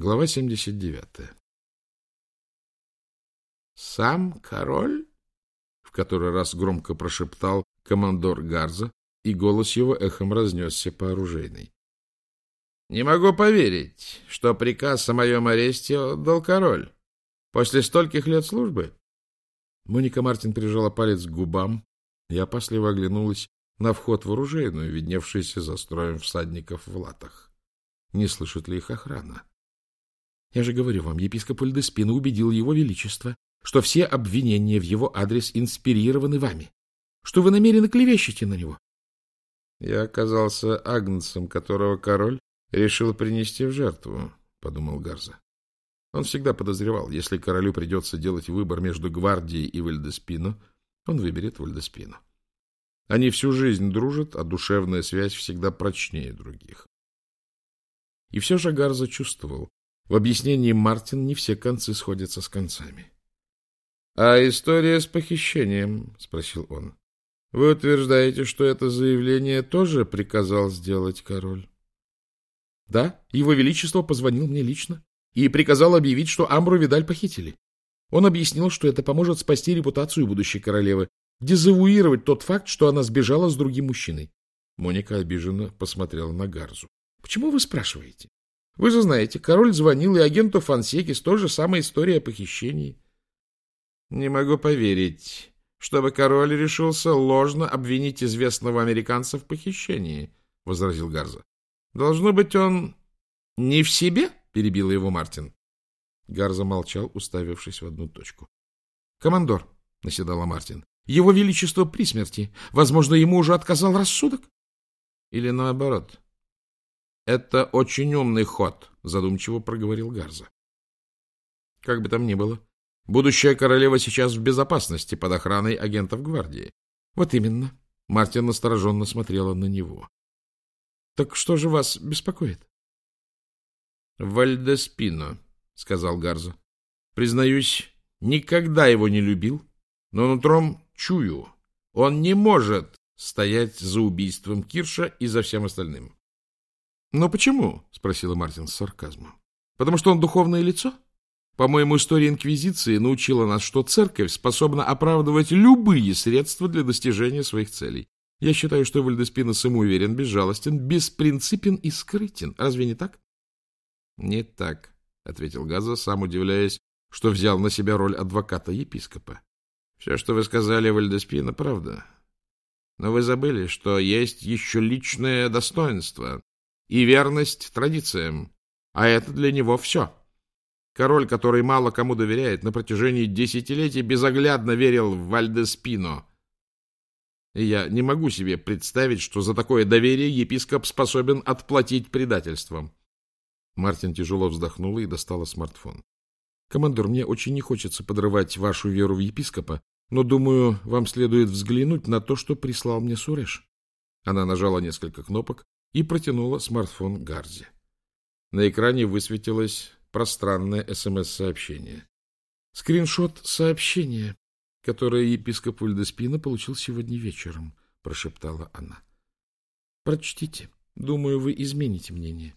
Глава 79. «Сам король?» — в который раз громко прошептал командор Гарза, и голос его эхом разнесся по оружейной. «Не могу поверить, что приказ о моем аресте отдал король. После стольких лет службы?» Моника Мартин прижала палец к губам и опасливо оглянулась на вход в оружейную, видневшийся за строем всадников в латах. Не слышит ли их охрана? Я же говорю вам, епископ Ульдеспина убедил его величество, что все обвинения в его адрес инспирированы вами, что вы намерены клевещете на него. Я оказался агнцем, которого король решил принести в жертву, — подумал Гарза. Он всегда подозревал, если королю придется делать выбор между гвардией и Вальдеспино, он выберет Вальдеспино. Они всю жизнь дружат, а душевная связь всегда прочнее других. И все же Гарза чувствовал, в объяснении Мартин не все концы сходятся с концами. — А история с похищением? — спросил он. — Вы утверждаете, что это заявление тоже приказал сделать король? — Да, его величество позвонил мне лично и приказал объявить, что Амбру Видаль похитили. Он объяснил, что это поможет спасти репутацию будущей королевы, дезавуировать тот факт, что она сбежала с другим мужчиной. Моника обиженно посмотрела на Гарзу. — Почему вы спрашиваете? Вы же знаете, король звонил и агенту Фансеки с той же самой историей о похищении. — Не могу поверить, чтобы король решился ложно обвинить известного американца в похищении, — возразил Гарза. — Должно быть, он не в себе? — перебила его Мартин. Гарза молчал, уставившись в одну точку. — Командор, — наседала Мартин, — его величество при смерти. Возможно, ему уже отказал рассудок? Или наоборот? Это очень умный ход, задумчиво проговорил Гарза. Как бы там ни было, будущая королева сейчас в безопасности под охраной агентов гвардии. Вот именно. Мартин настороженно смотрела на него. Так что же вас беспокоит? Вальдеспино, сказал Гарза. Признаюсь, никогда его не любил, но нутром чую, он не может стоять за убийством Кирша и за всем остальным. Но почему? — спросила Мартин с сарказмом. — Потому что он духовное лицо? По-моему, история Инквизиции научила нас, что церковь способна оправдывать любые средства для достижения своих целей. Я считаю, что Вальдеспина самоуверен, безжалостен, беспринципен и скрытен. Разве не так? — Не так, — ответил Газа, сам удивляясь, что взял на себя роль адвоката-епископа. — Все, что вы сказали, Вальдеспина, правда. Но вы забыли, что есть еще личное достоинство, и верность традициям, а это для него все. Король, который мало кому доверяет, на протяжении десятилетий безоглядно верил в Вальдеспино. И я не могу себе представить, что за такое доверие епископ способен отплатить предательством. Мартин тяжело вздохнула и достала смартфон. — Командор, мне очень не хочется подрывать вашу веру в епископа, но, думаю, вам следует взглянуть на то, что прислал мне Суреш. Она нажала несколько кнопок, и протянула смартфон Гарзи. На экране высветилось пространное СМС-сообщение. «Скриншот сообщения, которое епископ Ульдеспина получил сегодня вечером», — прошептала она. «Прочтите. Думаю, вы измените мнение».